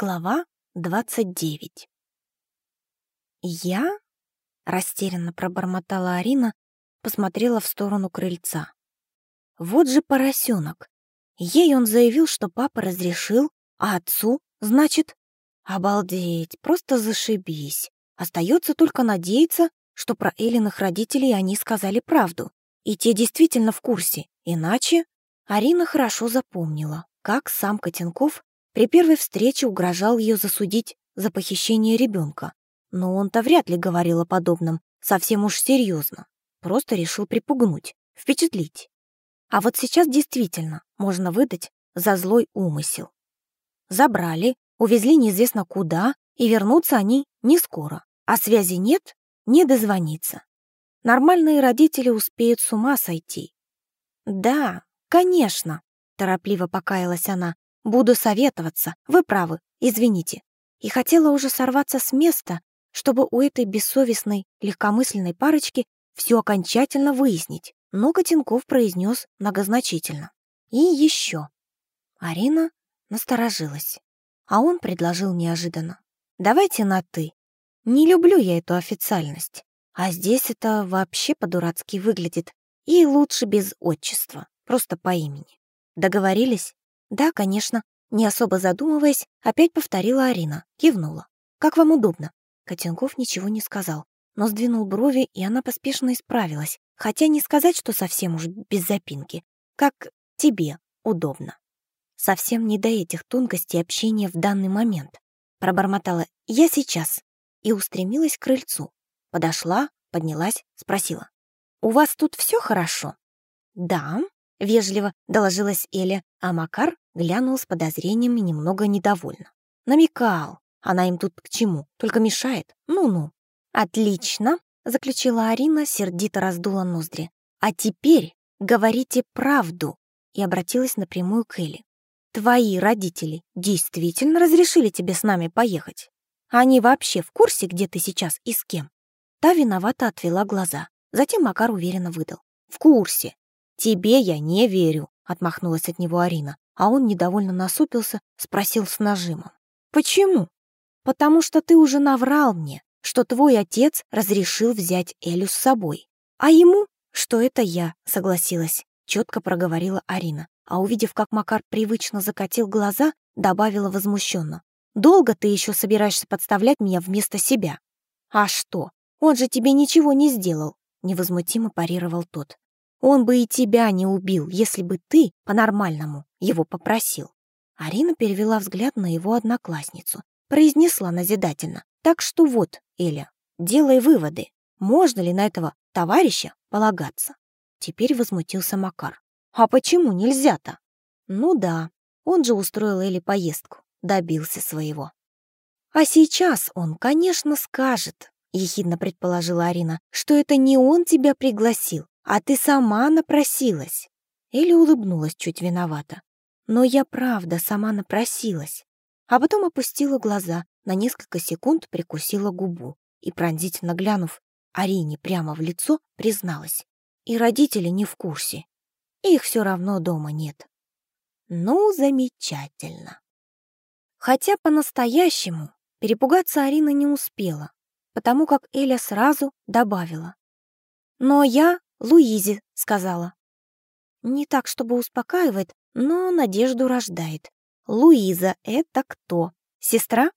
Глава 29 «Я?» — растерянно пробормотала Арина, посмотрела в сторону крыльца. «Вот же поросенок! Ей он заявил, что папа разрешил, а отцу, значит...» «Обалдеть! Просто зашибись! Остается только надеяться, что про Элиных родителей они сказали правду, и те действительно в курсе, иначе...» Арина хорошо запомнила, как сам Котенков при первой встрече угрожал ее засудить за похищение ребенка. Но он-то вряд ли говорил о подобном, совсем уж серьезно. Просто решил припугнуть, впечатлить. А вот сейчас действительно можно выдать за злой умысел. Забрали, увезли неизвестно куда, и вернуться они не скоро. А связи нет, не дозвониться. Нормальные родители успеют с ума сойти. Да, конечно, торопливо покаялась она, Буду советоваться. Вы правы. Извините. И хотела уже сорваться с места, чтобы у этой бессовестной, легкомысленной парочки все окончательно выяснить. Но Котенков произнес многозначительно. И еще. Арина насторожилась. А он предложил неожиданно. Давайте на «ты». Не люблю я эту официальность. А здесь это вообще по-дурацки выглядит. И лучше без отчества, просто по имени. Договорились? «Да, конечно», — не особо задумываясь, опять повторила Арина, кивнула. «Как вам удобно?» Котенков ничего не сказал, но сдвинул брови, и она поспешно исправилась, хотя не сказать, что совсем уж без запинки. «Как тебе удобно?» Совсем не до этих тонкостей общения в данный момент. Пробормотала «Я сейчас» и устремилась к крыльцу. Подошла, поднялась, спросила. «У вас тут все хорошо?» «Да», — вежливо доложилась Эля, а Макар глянул с подозрением и немного недовольно. Намекал. Она им тут к чему? Только мешает? Ну-ну. «Отлично», — заключила Арина, сердито раздула ноздри. «А теперь говорите правду», — и обратилась напрямую к Элли. «Твои родители действительно разрешили тебе с нами поехать? Они вообще в курсе, где ты сейчас и с кем?» Та виновато отвела глаза. Затем Макар уверенно выдал. «В курсе. «Тебе я не верю», — отмахнулась от него Арина, а он недовольно насупился, спросил с нажимом. «Почему?» «Потому что ты уже наврал мне, что твой отец разрешил взять Элю с собой. А ему, что это я, согласилась», — четко проговорила Арина, а увидев, как Макар привычно закатил глаза, добавила возмущенно. «Долго ты еще собираешься подставлять меня вместо себя?» «А что? Он же тебе ничего не сделал», — невозмутимо парировал тот. Он бы и тебя не убил, если бы ты по-нормальному его попросил. Арина перевела взгляд на его одноклассницу, произнесла назидательно. Так что вот, Эля, делай выводы. Можно ли на этого товарища полагаться? Теперь возмутился Макар. А почему нельзя-то? Ну да, он же устроил Эле поездку, добился своего. А сейчас он, конечно, скажет, ехидно предположила Арина, что это не он тебя пригласил, а ты сама напросилась. Или улыбнулась чуть виновата. Но я правда сама напросилась. А потом опустила глаза, на несколько секунд прикусила губу и, пронзительно глянув Арине прямо в лицо, призналась. И родители не в курсе. Их все равно дома нет. Ну, замечательно. Хотя по-настоящему перепугаться Арина не успела, потому как Эля сразу добавила. Но я Луизе сказала. Не так, чтобы успокаивает, но надежду рождает. Луиза — это кто? Сестра?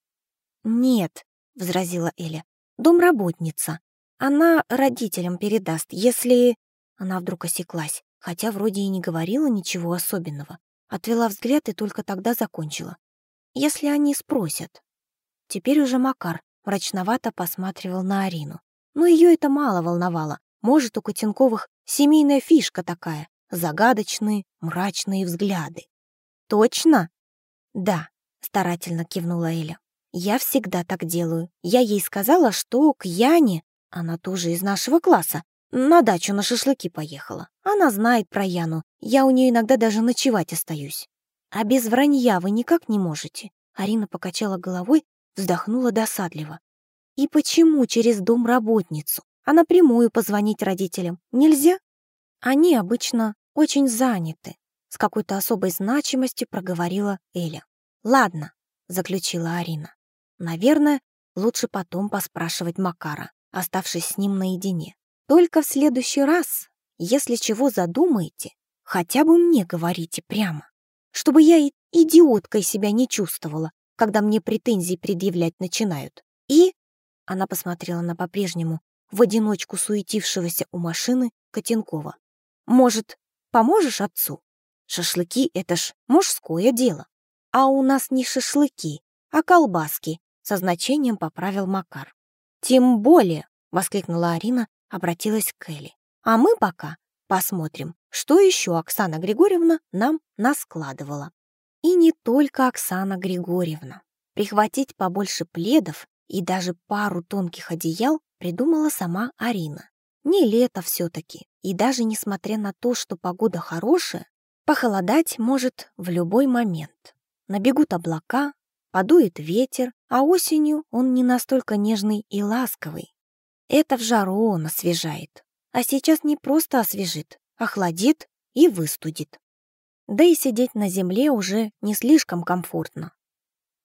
Нет, — возразила Эля. Домработница. Она родителям передаст, если... Она вдруг осеклась, хотя вроде и не говорила ничего особенного. Отвела взгляд и только тогда закончила. Если они спросят. Теперь уже Макар мрачновато посматривал на Арину. Но ее это мало волновало. Может, у Котенковых семейная фишка такая — загадочные, мрачные взгляды. «Точно?» «Да», — старательно кивнула Эля. «Я всегда так делаю. Я ей сказала, что к Яне, она тоже из нашего класса, на дачу на шашлыки поехала. Она знает про Яну, я у нее иногда даже ночевать остаюсь. А без вранья вы никак не можете?» Арина покачала головой, вздохнула досадливо. «И почему через дом работницу? А напрямую позвонить родителям нельзя? Они обычно очень заняты, с какой-то особой значимостью проговорила Эля. Ладно, заключила Арина. Наверное, лучше потом поспрашивать Макара, оставшись с ним наедине. Только в следующий раз, если чего задумаете, хотя бы мне говорите прямо, чтобы я идиоткой себя не чувствовала, когда мне претензии предъявлять начинают. И она посмотрела на по-прежнему в одиночку суетившегося у машины Котенкова. «Может, поможешь отцу? Шашлыки — это ж мужское дело. А у нас не шашлыки, а колбаски», — со значением поправил Макар. «Тем более», — воскликнула Арина, обратилась к Элли. «А мы пока посмотрим, что еще Оксана Григорьевна нам наскладывала». И не только Оксана Григорьевна. Прихватить побольше пледов и даже пару тонких одеял придумала сама Арина. Не лето все-таки, и даже несмотря на то, что погода хорошая, похолодать может в любой момент. Набегут облака, подует ветер, а осенью он не настолько нежный и ласковый. Это в жару он освежает, а сейчас не просто освежит, охладит и выстудит. Да и сидеть на земле уже не слишком комфортно.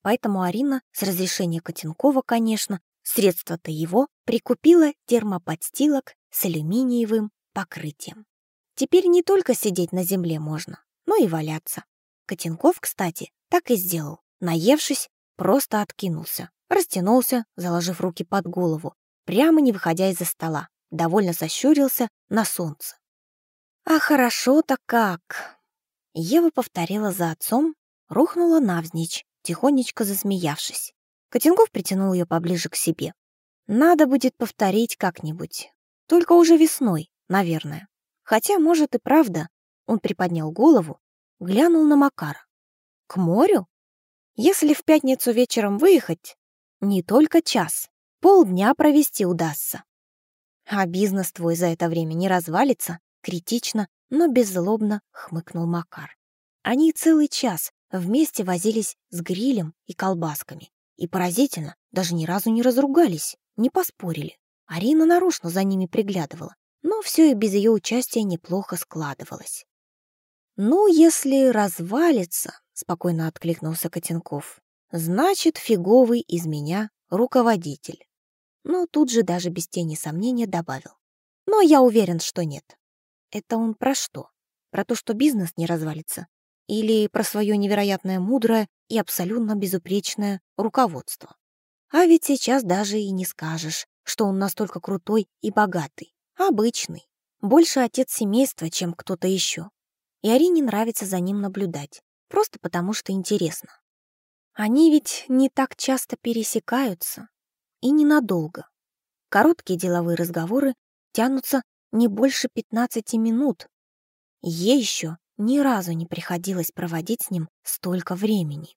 Поэтому Арина, с разрешения Котенкова, конечно, средства-то его, прикупила термоподстилок с алюминиевым покрытием. Теперь не только сидеть на земле можно, но и валяться. Котенков, кстати, так и сделал. Наевшись, просто откинулся, растянулся, заложив руки под голову, прямо не выходя из-за стола, довольно сощурился на солнце. «А хорошо-то как!» Ева повторила за отцом, рухнула навзничь, тихонечко засмеявшись. Котенков притянул ее поближе к себе. Надо будет повторить как-нибудь. Только уже весной, наверное. Хотя, может, и правда. Он приподнял голову, глянул на Макара. К морю? Если в пятницу вечером выехать, не только час, полдня провести удастся. А бизнес твой за это время не развалится, критично, но беззлобно хмыкнул Макар. Они целый час Вместе возились с грилем и колбасками. И поразительно, даже ни разу не разругались, не поспорили. Арина нарочно за ними приглядывала, но все и без ее участия неплохо складывалось. «Ну, если развалится», — спокойно откликнулся Котенков, «значит, фиговый из меня руководитель». Но тут же даже без тени сомнения добавил. «Но я уверен, что нет». Это он про что? Про то, что бизнес не развалится? Или про свое невероятное мудрое и абсолютно безупречное руководство. А ведь сейчас даже и не скажешь, что он настолько крутой и богатый. Обычный. Больше отец семейства, чем кто-то еще. И Арине нравится за ним наблюдать. Просто потому, что интересно. Они ведь не так часто пересекаются. И ненадолго. Короткие деловые разговоры тянутся не больше 15 минут. Ей еще ни разу не приходилось проводить с ним столько времени.